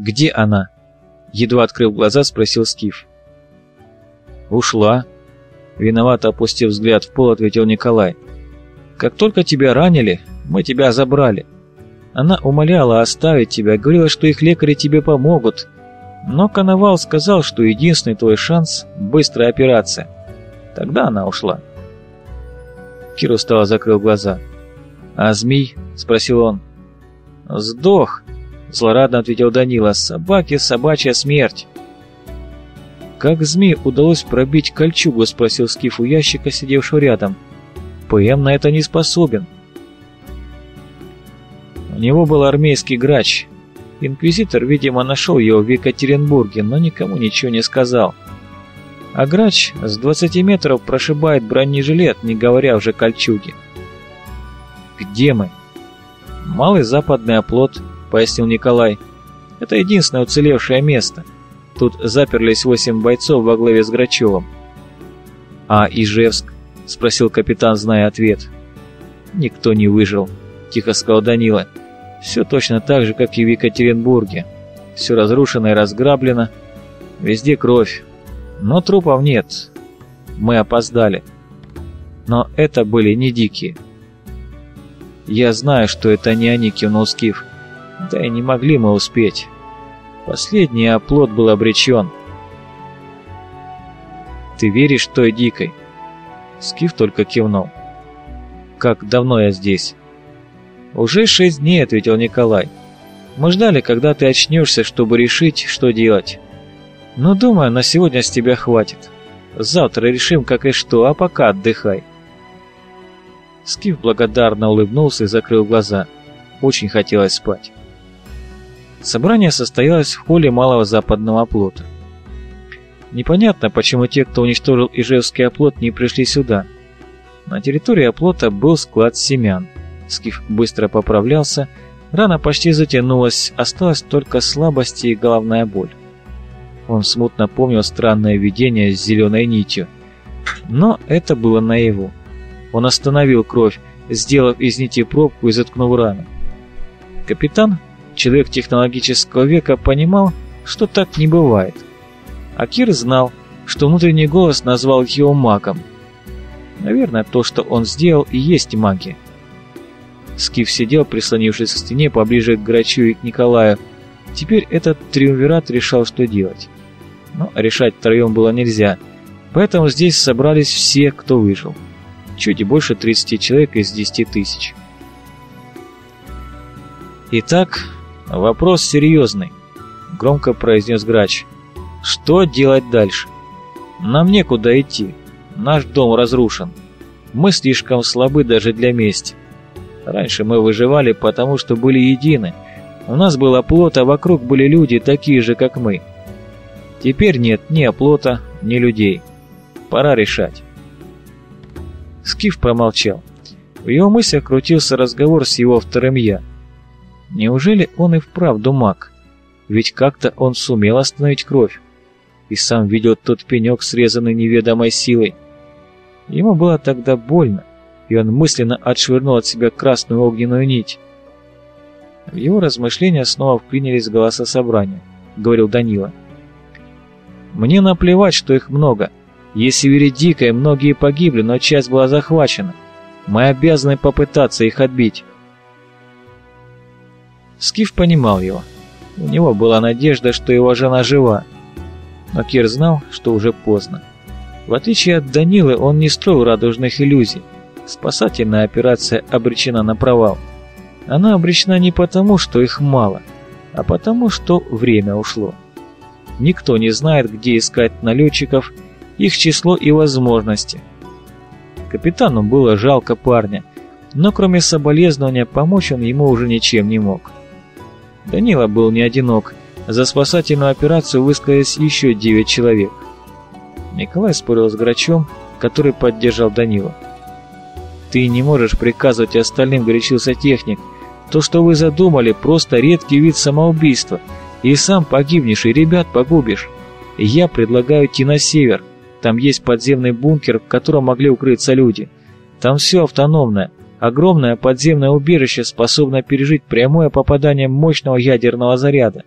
«Где она?» Едва открыв глаза, спросил Скиф. «Ушла», — виновато опустив взгляд в пол, ответил Николай. «Как только тебя ранили, мы тебя забрали. Она умоляла оставить тебя, говорила, что их лекари тебе помогут, но Коновал сказал, что единственный твой шанс — быстрая операция. Тогда она ушла». Кир устало закрыл глаза. «А змей?» — спросил он. «Сдох», — злорадно ответил Данила. «Собаки, собачья смерть». «Как змей удалось пробить кольчугу?» — спросил Скиф у ящика, сидевшего рядом. «ПМ на это не способен». У него был армейский грач. Инквизитор, видимо, нашел его в Екатеринбурге, но никому ничего не сказал. А грач с 20 метров прошибает бронежилет, не говоря уже кольчуге. «Где мы?» «Малый западный оплот», — пояснил Николай. «Это единственное уцелевшее место. Тут заперлись восемь бойцов во главе с Грачевым». «А Ижевск?» — спросил капитан, зная ответ. «Никто не выжил», — тихо сказал Данила. «Все точно так же, как и в Екатеринбурге. Все разрушено и разграблено. Везде кровь. Но трупов нет. Мы опоздали. Но это были не дикие. Я знаю, что это не они, кивнул Скиф. Да и не могли мы успеть. Последний оплот был обречен. Ты веришь той дикой? Скиф только кивнул. Как давно я здесь? Уже шесть дней, ответил Николай. Мы ждали, когда ты очнешься, чтобы решить, что делать. Но думаю, на сегодня с тебя хватит. Завтра решим, как и что, а пока отдыхай. Скиф благодарно улыбнулся и закрыл глаза. Очень хотелось спать. Собрание состоялось в холле малого западного оплота. Непонятно, почему те, кто уничтожил Ижевский оплот, не пришли сюда. На территории оплота был склад семян. Скиф быстро поправлялся, рана почти затянулась, осталась только слабость и головная боль. Он смутно помнил странное видение с зеленой нитью. Но это было наяву. Он остановил кровь, сделав из нити пробку и заткнув рану. Капитан, человек технологического века, понимал, что так не бывает. А Кир знал, что внутренний голос назвал его магом. Наверное, то, что он сделал, и есть магия. Скиф сидел, прислонившись к стене поближе к Грачу и к Николаю. Теперь этот триумвират решал, что делать но решать втроем было нельзя, поэтому здесь собрались все, кто выжил. Чуть больше 30 человек из 10 тысяч. «Итак, вопрос серьезный», — громко произнес Грач. «Что делать дальше? Нам некуда идти. Наш дом разрушен. Мы слишком слабы даже для мести. Раньше мы выживали, потому что были едины. У нас было плод, а вокруг были люди, такие же, как мы. Теперь нет ни оплота, ни людей. Пора решать. Скиф промолчал. В его мыслях крутился разговор с его вторым «я». Неужели он и вправду маг? Ведь как-то он сумел остановить кровь. И сам видел тот пенек, срезанный неведомой силой. Ему было тогда больно, и он мысленно отшвырнул от себя красную огненную нить. В его размышления снова вклинились голоса собрания, говорил Данила. Мне наплевать, что их много. Если верить дикой, многие погибли, но часть была захвачена. Мы обязаны попытаться их отбить. Скиф понимал его. У него была надежда, что его жена жива. Но Кир знал, что уже поздно. В отличие от Данилы, он не строил радужных иллюзий. Спасательная операция обречена на провал. Она обречена не потому, что их мало, а потому, что время ушло. Никто не знает, где искать налетчиков, их число и возможности. Капитану было жалко парня, но кроме соболезнования помочь он ему уже ничем не мог. Данила был не одинок, за спасательную операцию высказались еще девять человек. Николай спорил с Грачом, который поддержал Данила. «Ты не можешь приказывать остальным», — горячился техник. «То, что вы задумали, просто редкий вид самоубийства. И сам погибнешь, и ребят погубишь. Я предлагаю идти на север. Там есть подземный бункер, в котором могли укрыться люди. Там все автономное. Огромное подземное убежище, способное пережить прямое попадание мощного ядерного заряда.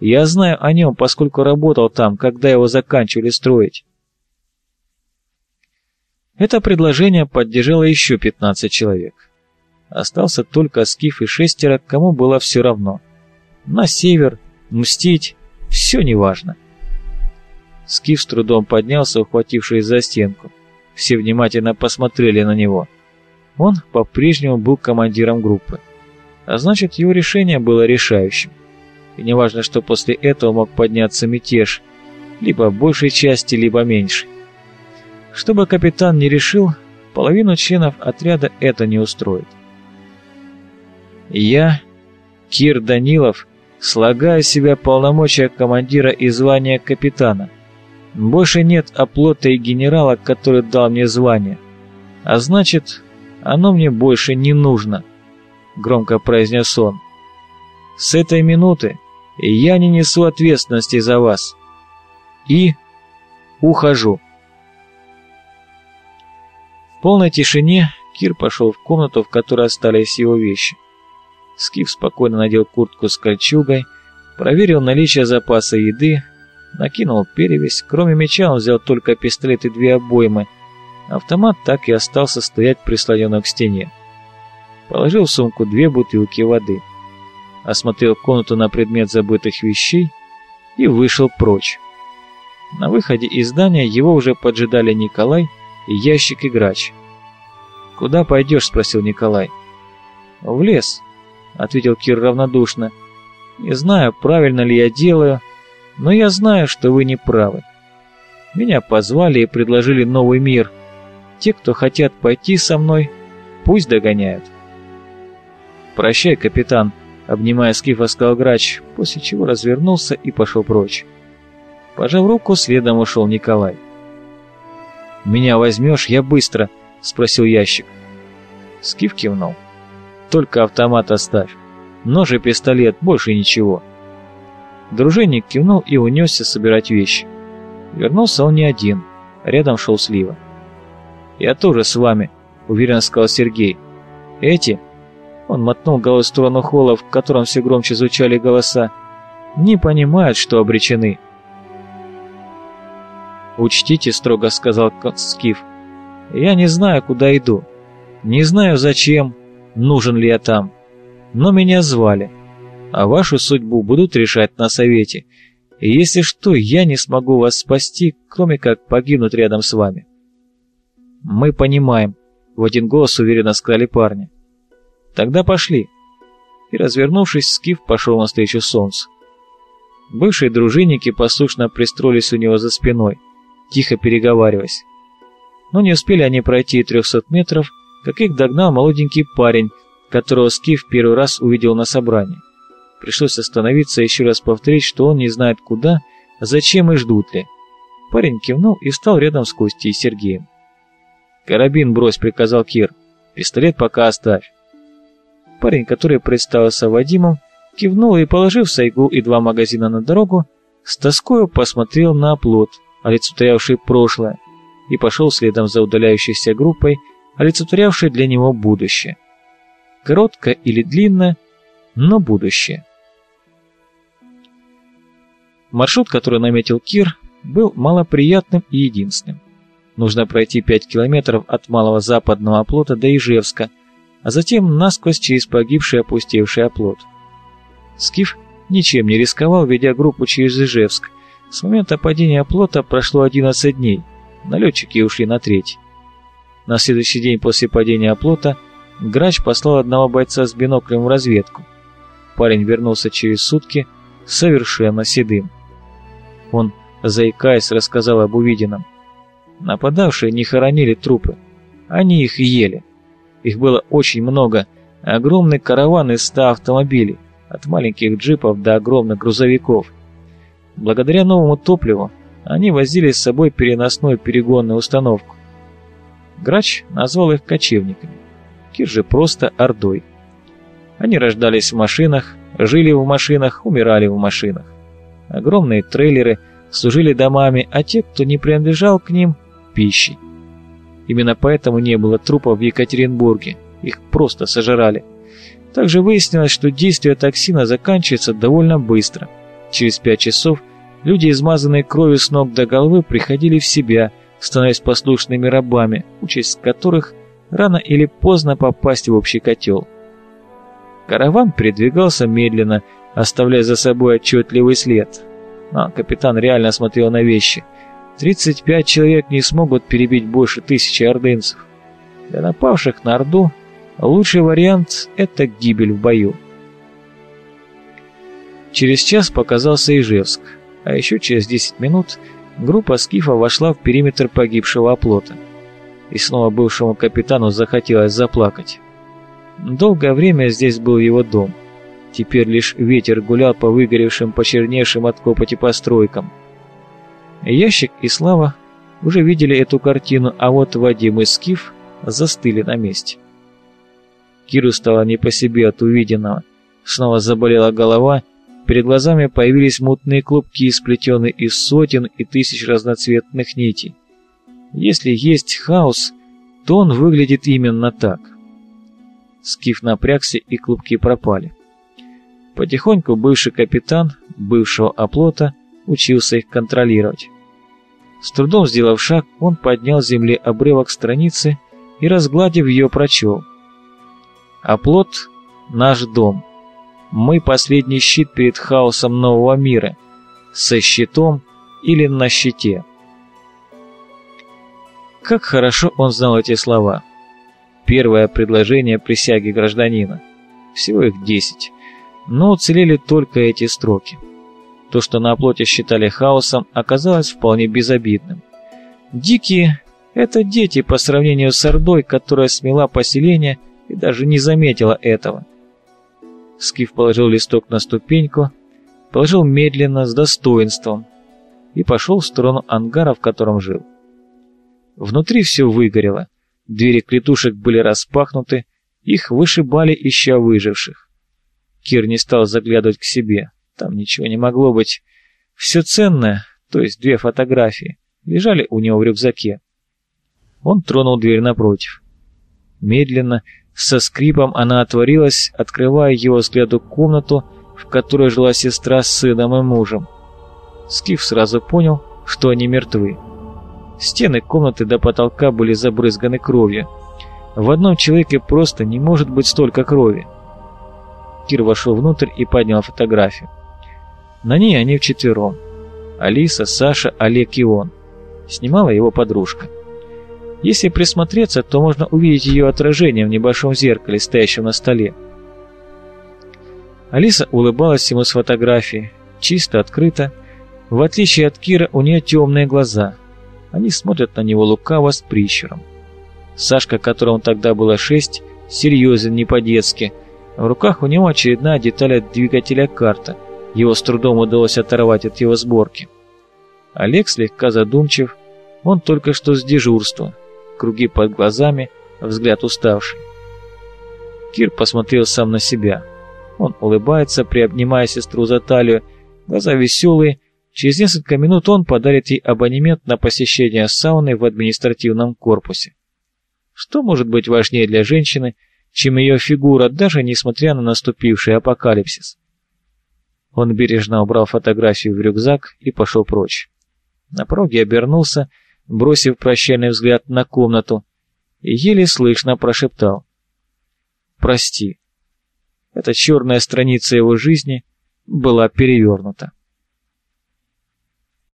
Я знаю о нем, поскольку работал там, когда его заканчивали строить. Это предложение поддержало еще 15 человек. Остался только Скиф и шестеро, кому было все равно. На север, мстить, все неважно. Скиф с трудом поднялся, ухватившись за стенку. Все внимательно посмотрели на него. Он по-прежнему был командиром группы. А значит, его решение было решающим. И неважно, что после этого мог подняться мятеж, либо большей части, либо меньшей. Чтобы капитан не решил, половину членов отряда это не устроит. Я, Кир Данилов, слагаю себя полномочия командира и звания капитана. Больше нет оплота и генерала, который дал мне звание. А значит, оно мне больше не нужно, громко произнес он. С этой минуты я не несу ответственности за вас. И ухожу. В полной тишине Кир пошел в комнату, в которой остались его вещи. Скиф спокойно надел куртку с кольчугой, проверил наличие запаса еды, накинул перевязь. Кроме меча он взял только пистолет и две обоймы. Автомат так и остался стоять прислоненным к стене. Положил в сумку две бутылки воды. Осмотрел комнату на предмет забытых вещей и вышел прочь. На выходе из здания его уже поджидали Николай и ящик и грач. «Куда пойдешь?» – спросил Николай. «В лес», ответил Кир равнодушно. «Не знаю, правильно ли я делаю, но я знаю, что вы не правы. Меня позвали и предложили новый мир. Те, кто хотят пойти со мной, пусть догоняют». «Прощай, капитан», — обнимая Скифа, сказал грач, после чего развернулся и пошел прочь. Пожав руку, следом ушел Николай. «Меня возьмешь, я быстро», — спросил ящик. Скиф кивнул. Только автомат оставь. Нож и пистолет, больше ничего. Дружинник кивнул и унесся собирать вещи. Вернулся он не один. Рядом шел Слива. «Я тоже с вами», — уверенно сказал Сергей. «Эти?» Он мотнул головой в сторону холла, в котором все громче звучали голоса. «Не понимают, что обречены». «Учтите», — строго сказал Скиф. «Я не знаю, куда иду. Не знаю, зачем, нужен ли я там. Но меня звали, а вашу судьбу будут решать на совете. И если что, я не смогу вас спасти, кроме как погибнуть рядом с вами. Мы понимаем, в один голос уверенно сказали парни. Тогда пошли. И, развернувшись, Скиф пошел навстречу солнцу. Бывшие дружинники послушно пристроились у него за спиной, тихо переговариваясь. Но не успели они пройти трехсот метров, как их догнал молоденький парень, которого Скиф первый раз увидел на собрании. Пришлось остановиться и еще раз повторить, что он не знает куда, зачем и ждут ли. Парень кивнул и встал рядом с Костей и Сергеем. «Карабин брось», — приказал Кир. «Пистолет пока оставь». Парень, который представился Вадимом, кивнул и, положив сайгу и два магазина на дорогу, с тоскою посмотрел на оплот, олицетворявший прошлое, и пошел следом за удаляющейся группой, олицетворявшей для него будущее. Коротко или длинно, но будущее. Маршрут, который наметил Кир, был малоприятным и единственным. Нужно пройти 5 километров от малого западного оплота до Ижевска, а затем насквозь через погибший опустевший оплот. Скиф ничем не рисковал, ведя группу через Ижевск. С момента падения оплота прошло 11 дней, налетчики ушли на треть. На следующий день после падения оплота Грач послал одного бойца с биноклем в разведку. Парень вернулся через сутки совершенно седым. Он, заикаясь, рассказал об увиденном. Нападавшие не хоронили трупы, они их ели. Их было очень много, огромный караван из ста автомобилей, от маленьких джипов до огромных грузовиков. Благодаря новому топливу они возили с собой переносную перегонную установку. Грач назвал их кочевниками. Кир же просто ордой. Они рождались в машинах, жили в машинах, умирали в машинах. Огромные трейлеры служили домами, а те, кто не принадлежал к ним, пищей. Именно поэтому не было трупов в Екатеринбурге, их просто сожрали. Также выяснилось, что действие токсина заканчивается довольно быстро. Через пять часов люди, измазанные кровью с ног до головы, приходили в себя, становясь послушными рабами, участь которых рано или поздно попасть в общий котел. Караван передвигался медленно, оставляя за собой отчетливый след. А капитан реально смотрел на вещи. 35 человек не смогут перебить больше тысячи ордынцев. Для напавших на Орду лучший вариант – это гибель в бою. Через час показался Ижевск, а еще через 10 минут группа скифа вошла в периметр погибшего оплота. И снова бывшему капитану захотелось заплакать. Долгое время здесь был его дом. Теперь лишь ветер гулял по выгоревшим, почерневшим от копоти постройкам. Ящик и Слава уже видели эту картину, а вот Вадим и Скиф застыли на месте. Киру стало не по себе от увиденного. Снова заболела голова, перед глазами появились мутные клубки, сплетенные из сотен и тысяч разноцветных нитей. Если есть хаос, то он выглядит именно так. Скиф напрягся, и клубки пропали. Потихоньку бывший капитан бывшего оплота учился их контролировать. С трудом сделав шаг, он поднял с земли обрывок страницы и, разгладив ее, прочел. «Оплот — наш дом. Мы — последний щит перед хаосом нового мира. Со щитом или на щите». Как хорошо он знал эти слова. Первое предложение присяги гражданина. Всего их десять. Но уцелели только эти строки. То, что на оплоте считали хаосом, оказалось вполне безобидным. Дикие — это дети по сравнению с Ордой, которая смела поселение и даже не заметила этого. Скиф положил листок на ступеньку, положил медленно, с достоинством, и пошел в сторону ангара, в котором жил. Внутри все выгорело, двери клетушек были распахнуты, их вышибали, ища выживших. Кир не стал заглядывать к себе, там ничего не могло быть. Все ценное, то есть две фотографии, лежали у него в рюкзаке. Он тронул дверь напротив. Медленно, со скрипом она отворилась, открывая его взгляду комнату, в которой жила сестра с сыном и мужем. Скиф сразу понял, что они мертвы. Стены комнаты до потолка были забрызганы кровью. В одном человеке просто не может быть столько крови. Кир вошел внутрь и поднял фотографию. На ней они вчетвером. Алиса, Саша, Олег и он. Снимала его подружка. Если присмотреться, то можно увидеть ее отражение в небольшом зеркале, стоящем на столе. Алиса улыбалась ему с фотографии, чисто, открыто. В отличие от Кира, у нее темные глаза – они смотрят на него лукаво с прищуром. Сашка, которому тогда было шесть, серьезен не по-детски. В руках у него очередная деталь от двигателя карта. Его с трудом удалось оторвать от его сборки. Олег слегка задумчив, он только что с дежурства. Круги под глазами, взгляд уставший. Кир посмотрел сам на себя. Он улыбается, приобнимая сестру за талию, глаза веселые, Через несколько минут он подарит ей абонемент на посещение сауны в административном корпусе. Что может быть важнее для женщины, чем ее фигура, даже несмотря на наступивший апокалипсис? Он бережно убрал фотографию в рюкзак и пошел прочь. На пороге обернулся, бросив прощальный взгляд на комнату, и еле слышно прошептал. «Прости». Эта черная страница его жизни была перевернута.